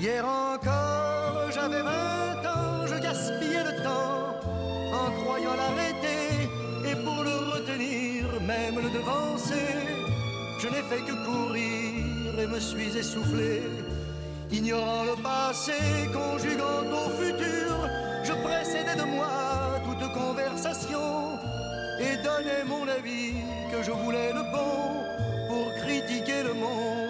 Hier encore, j'avais vingt ans, je gaspillais le temps en croyant l'arrêter et pour le retenir, même le devancer. Je n'ai fait que courir et me suis essoufflé, ignorant le passé, conjuguant au futur. Je précédais de moi toute conversation et donnais mon avis que je voulais le bon pour critiquer le monde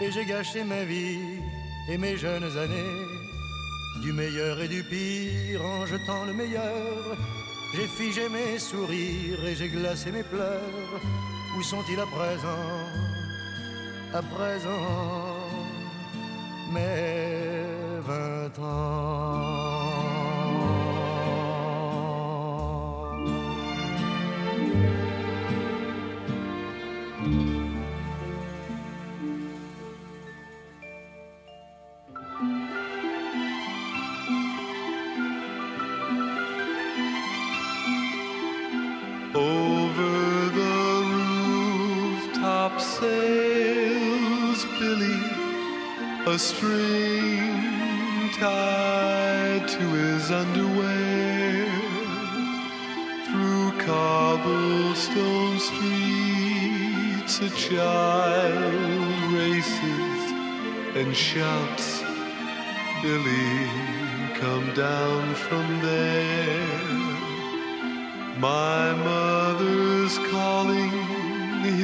et j'ai gâché ma vie et mes jeunes années. Du meilleur et du pire en jetant le meilleur. J'ai figé mes sourires et j'ai glacé mes pleurs. Où sont-ils à présent? À présent, mes vingt ans. A string tied to his underwear. Through cobblestone streets, a child races and shouts, Billy, come down from there. My mother's calling,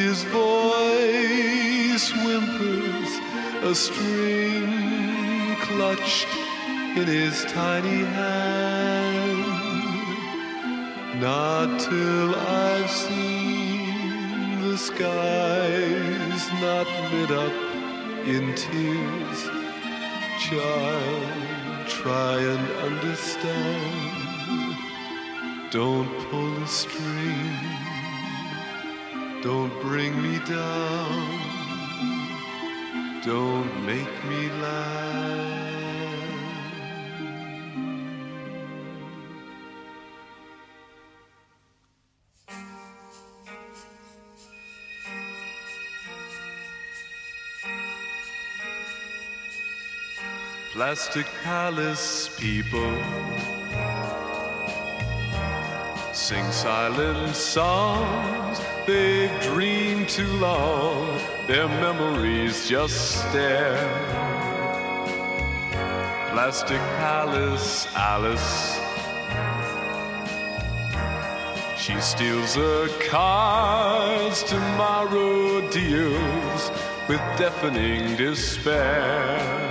his voice whimpers, a string clutched in his tiny hand. Not till I've seen the skies not lit up in tears, child, try and understand. Don't pull the string. Don't bring me down. Don't make me laugh. Plastic Palace people sing silent songs. They've dreamed too long, their memories just stare. Plastic Palace, Alice. She steals her cards, tomorrow deals with deafening despair.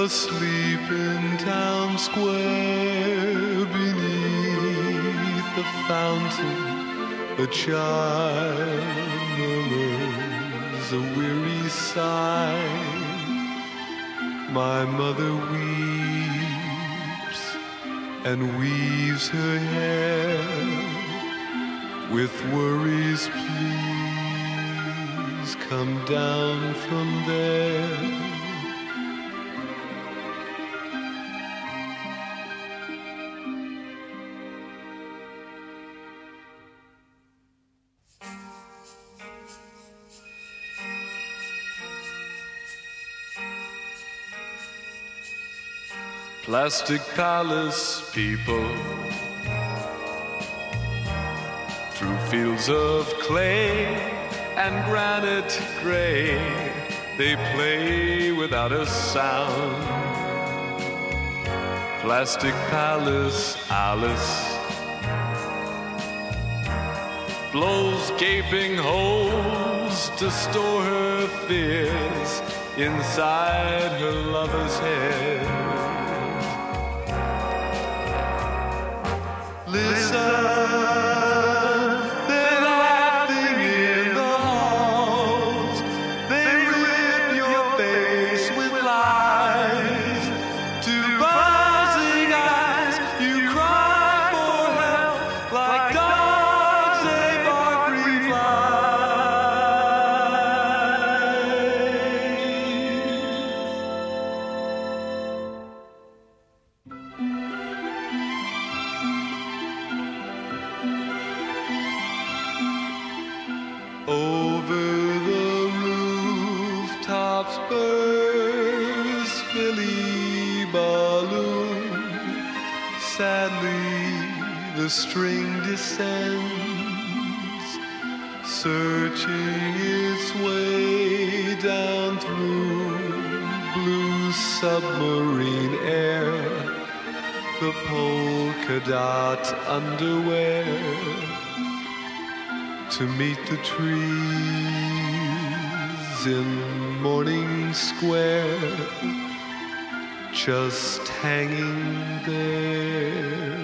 Asleep in town square beneath the fountain, a child murmurs a weary sigh. My mother weeps and weaves her hair with worries. Please come down from there. Plastic palace people through fields of clay and granite gray, they play without a sound. Plastic palace Alice blows gaping holes to store her fears inside her lover's head. Listen, searching its way down through blue submarine air. The polka dot underwear to meet the trees in Morning Square, just hanging there,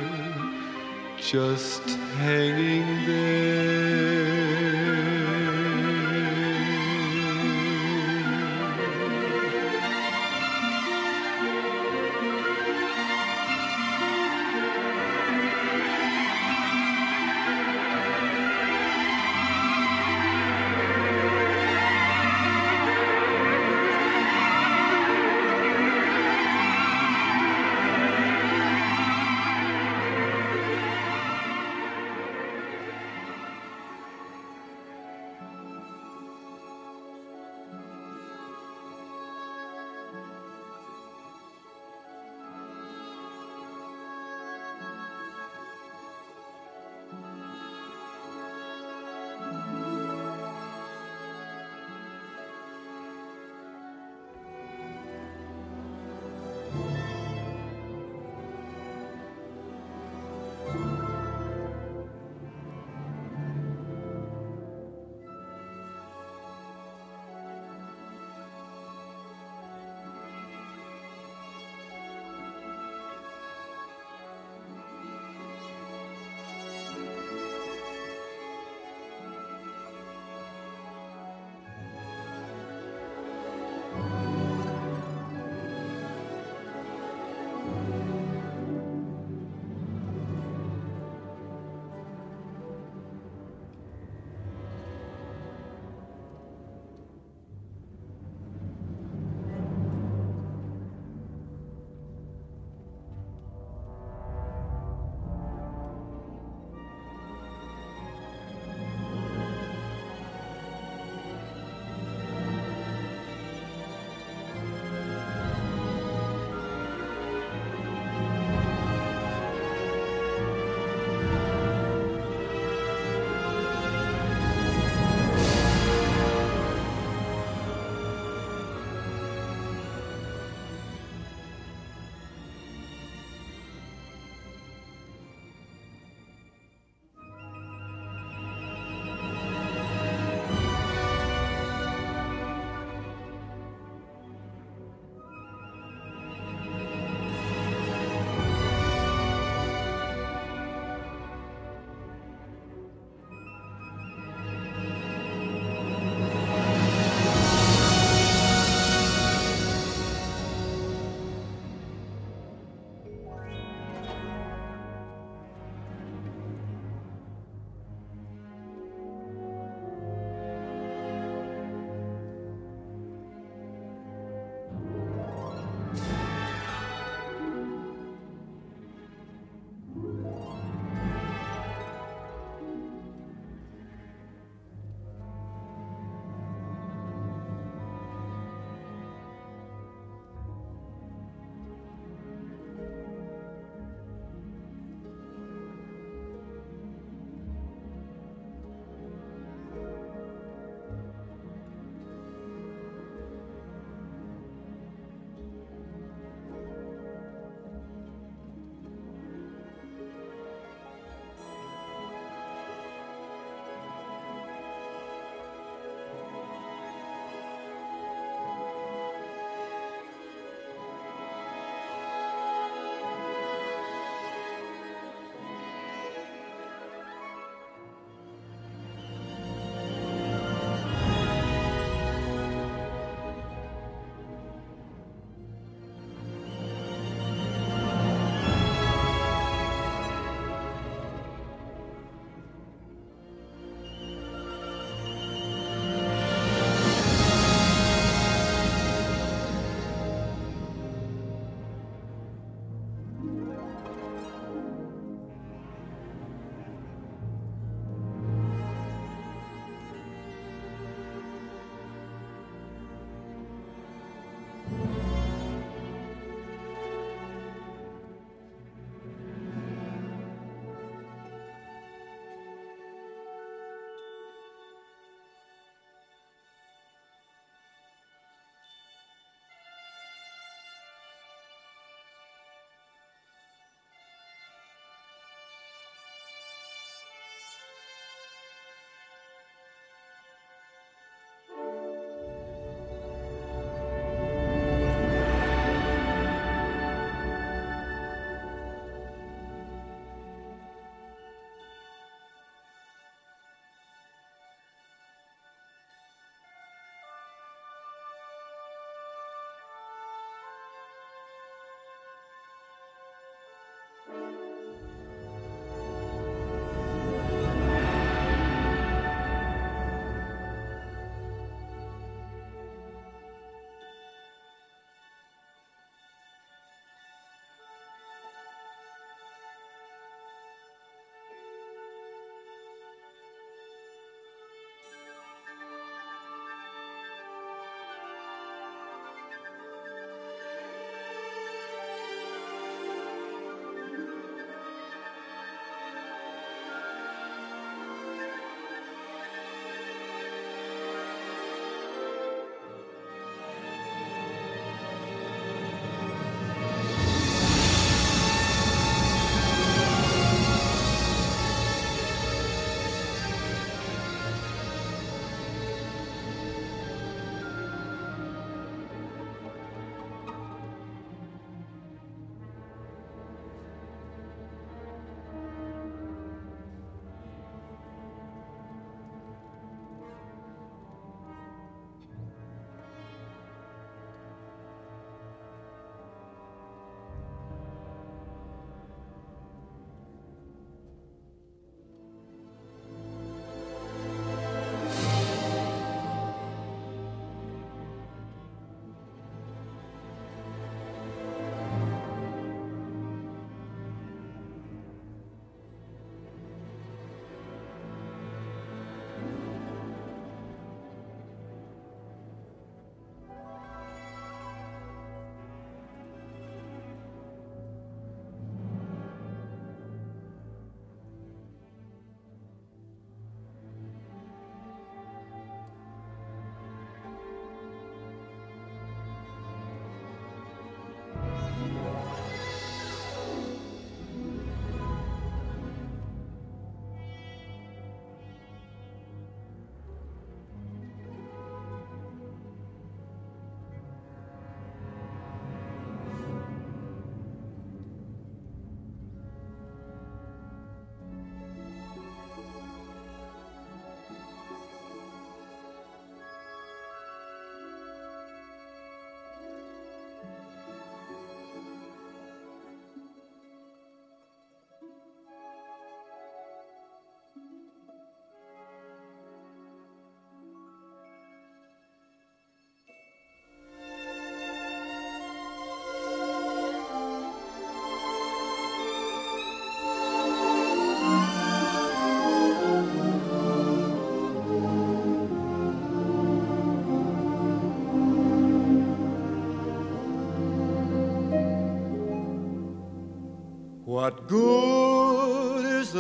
just hanging there.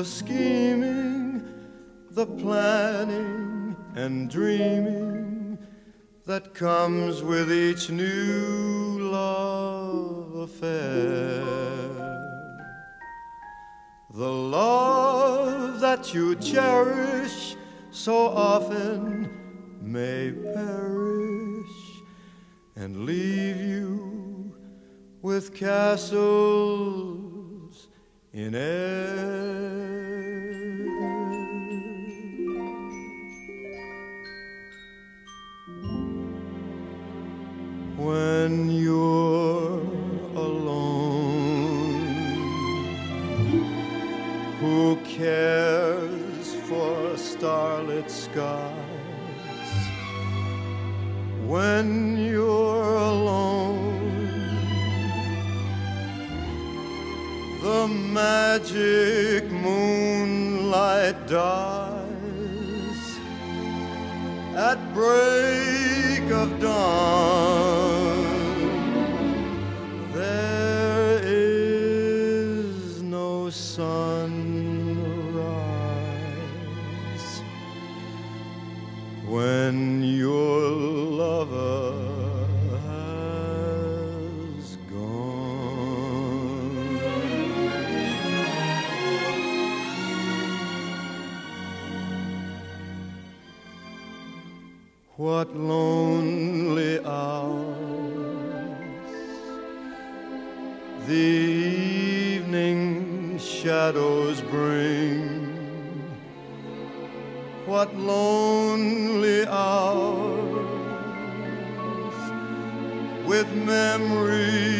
scheming, the planning and dreaming that comes with each new love affair. The love that you cherish at break of dawn. memories.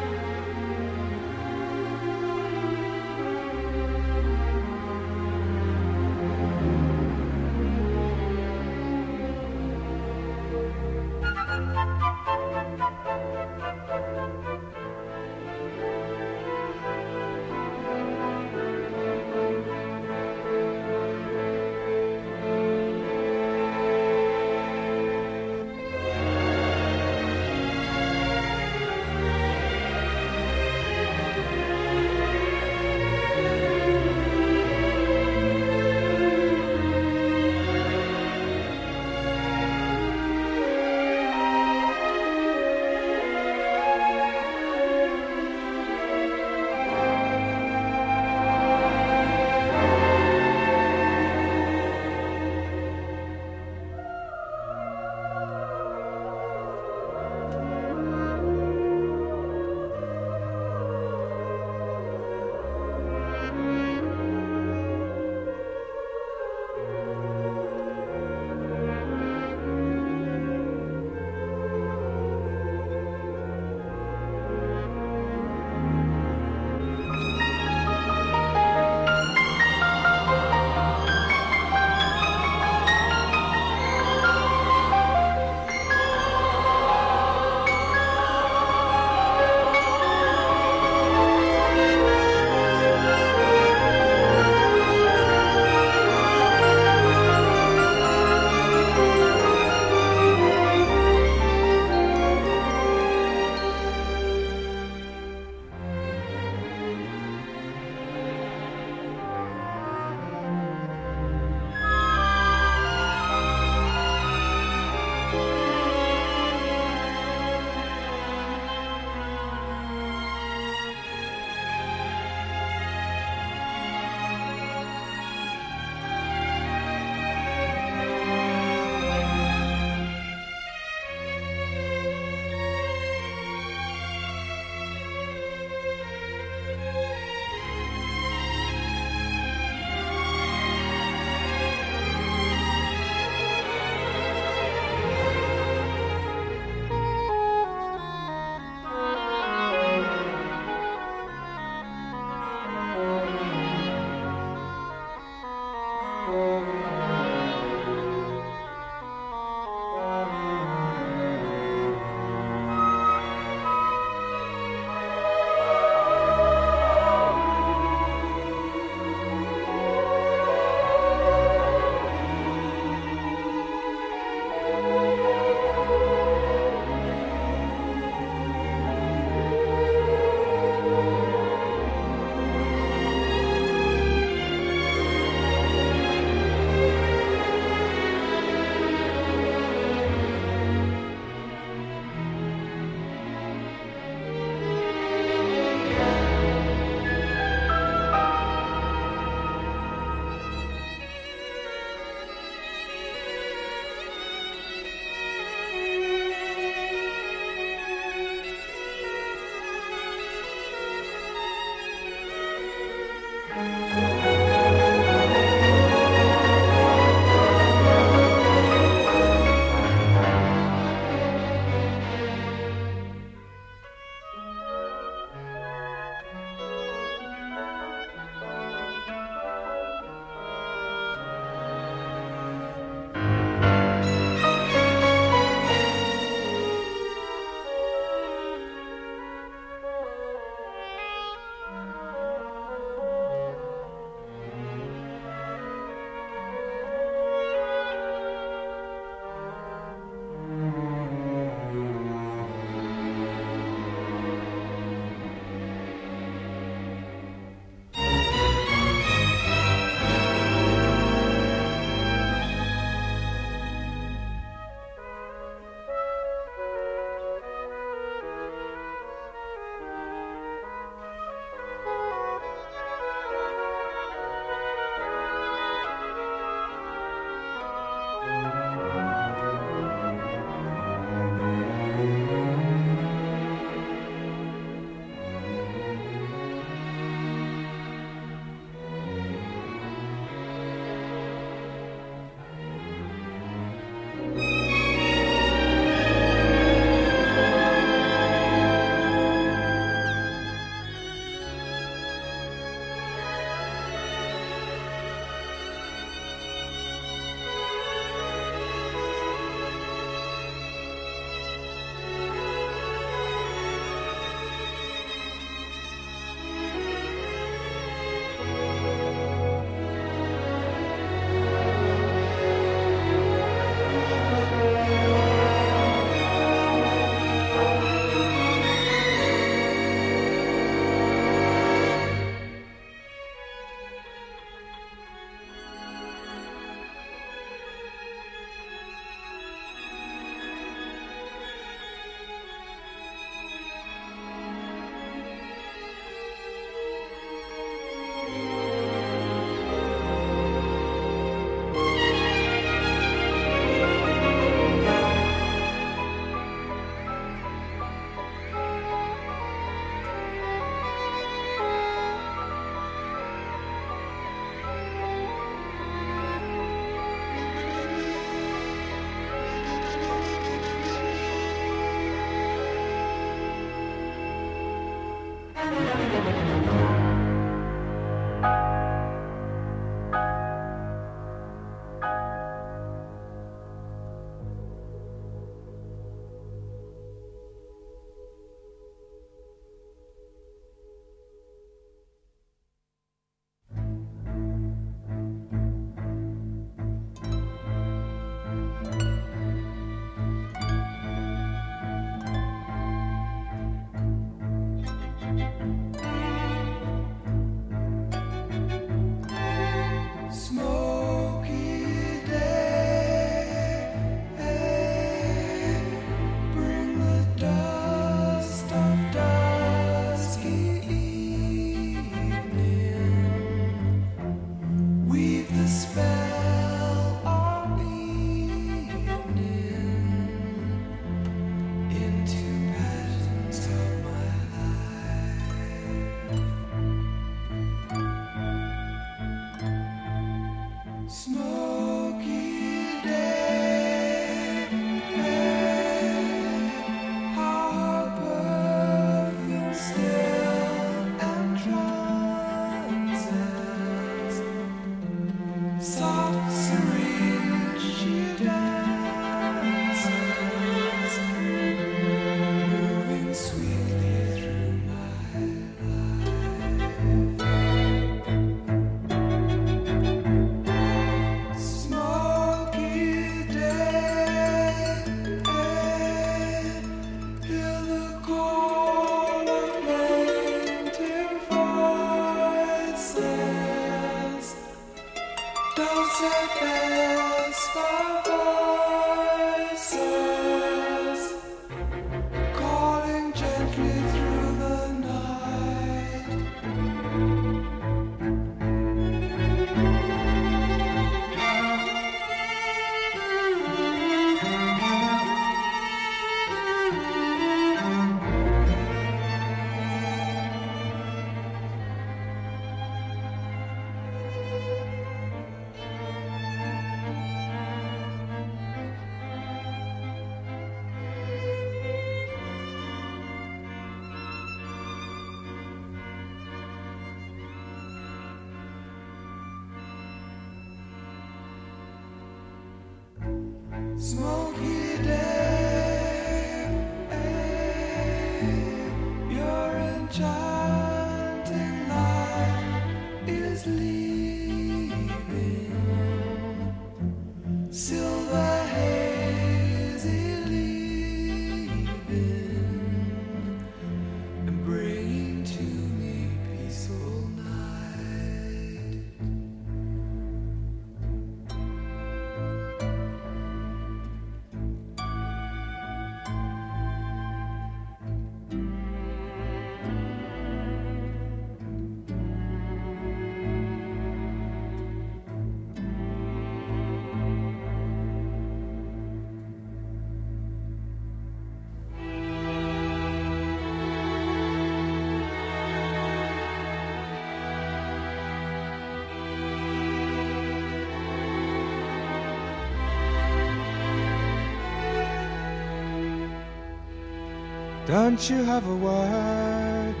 Don't you have a word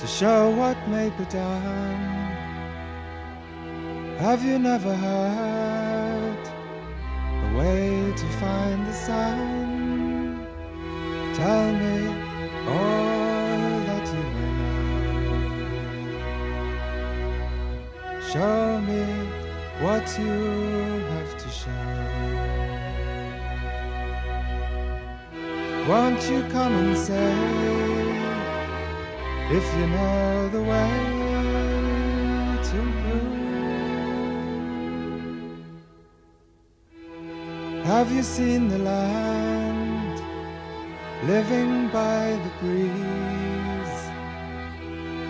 to show what may be done? Have you never heard if you know the way to blue? Have you seen the land living by the breeze?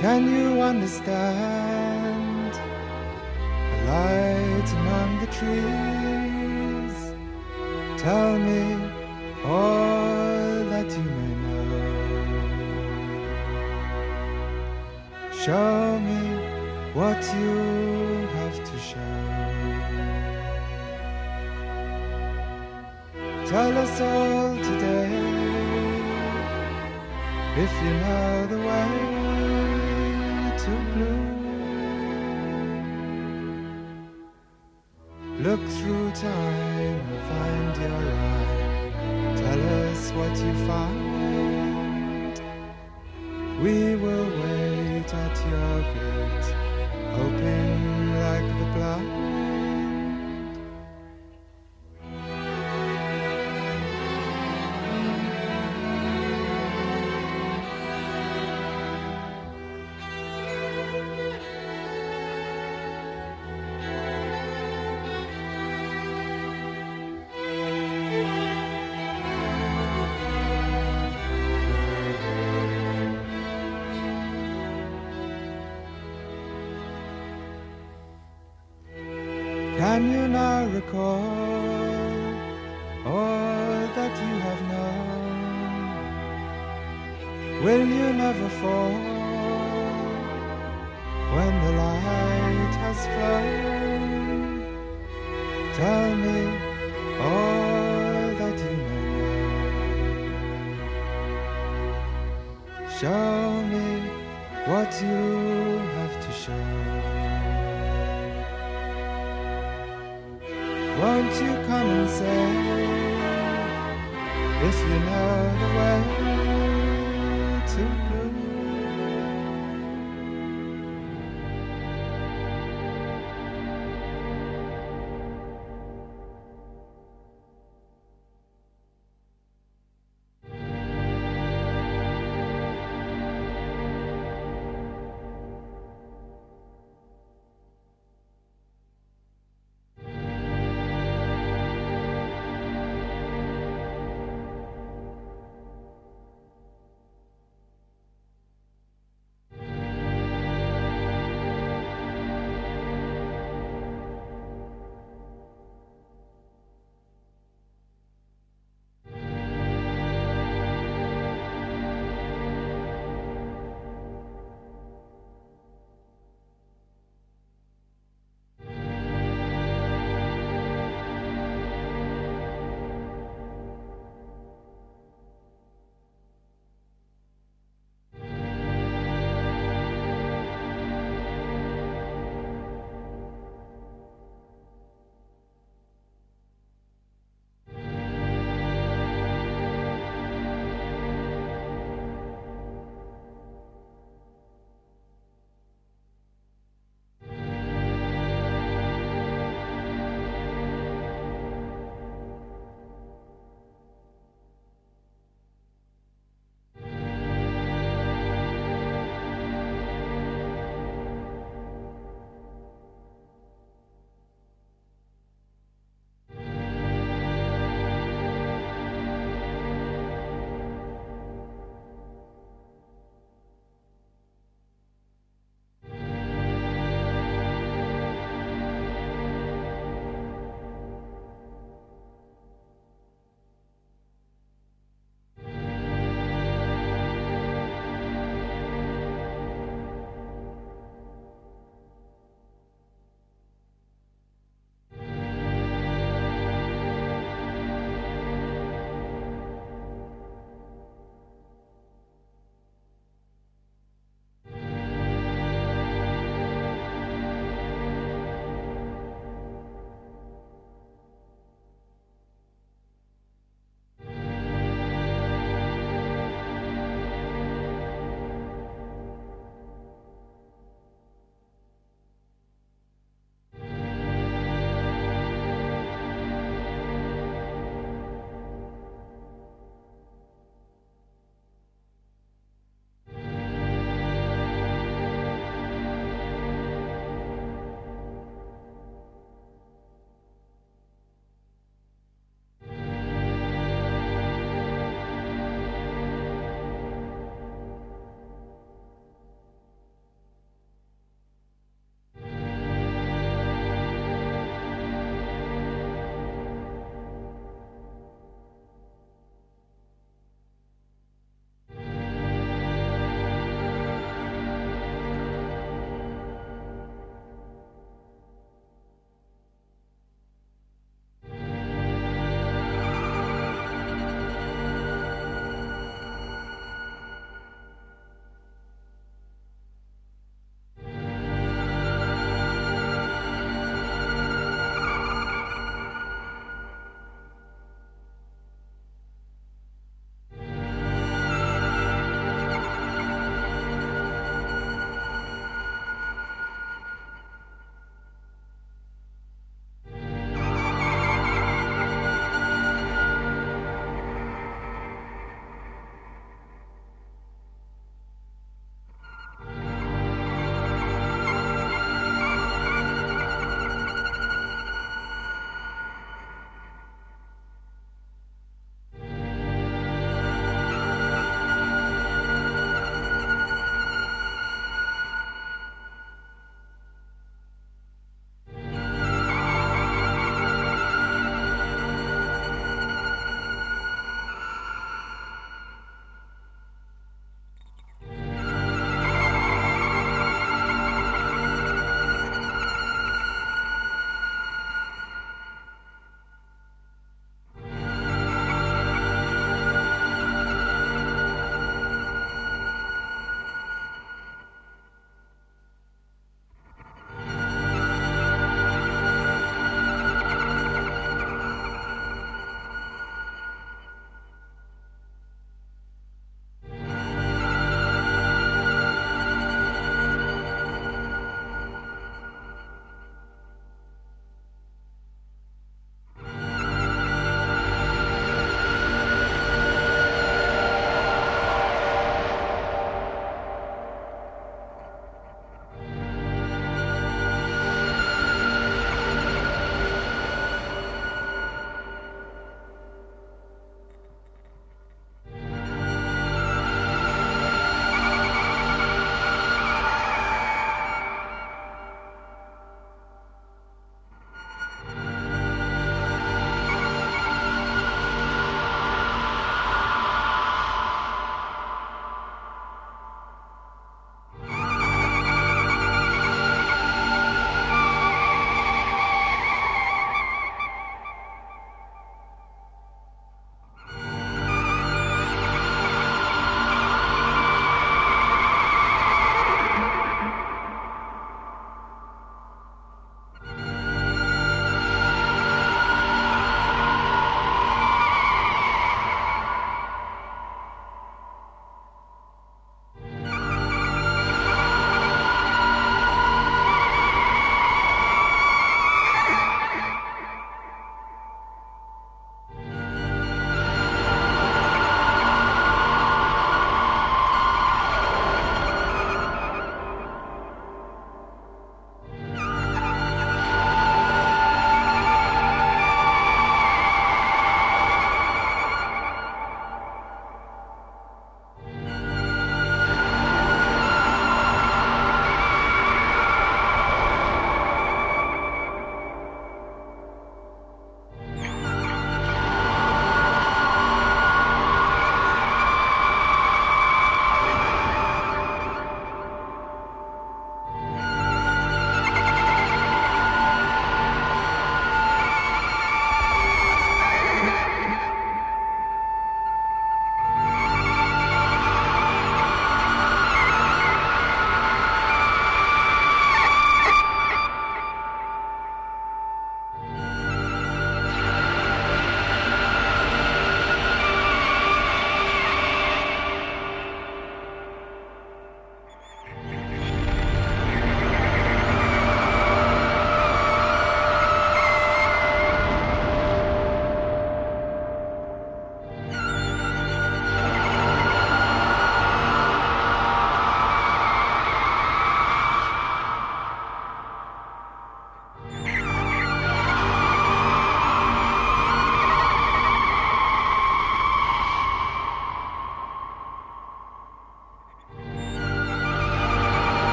Can you understand the light among the trees? Tell me you have to show. Tell us all today if you know the way to blue. Look through time and find your eye. Tell us what you find. We will wait at your gate, hoping like the blind. You now recall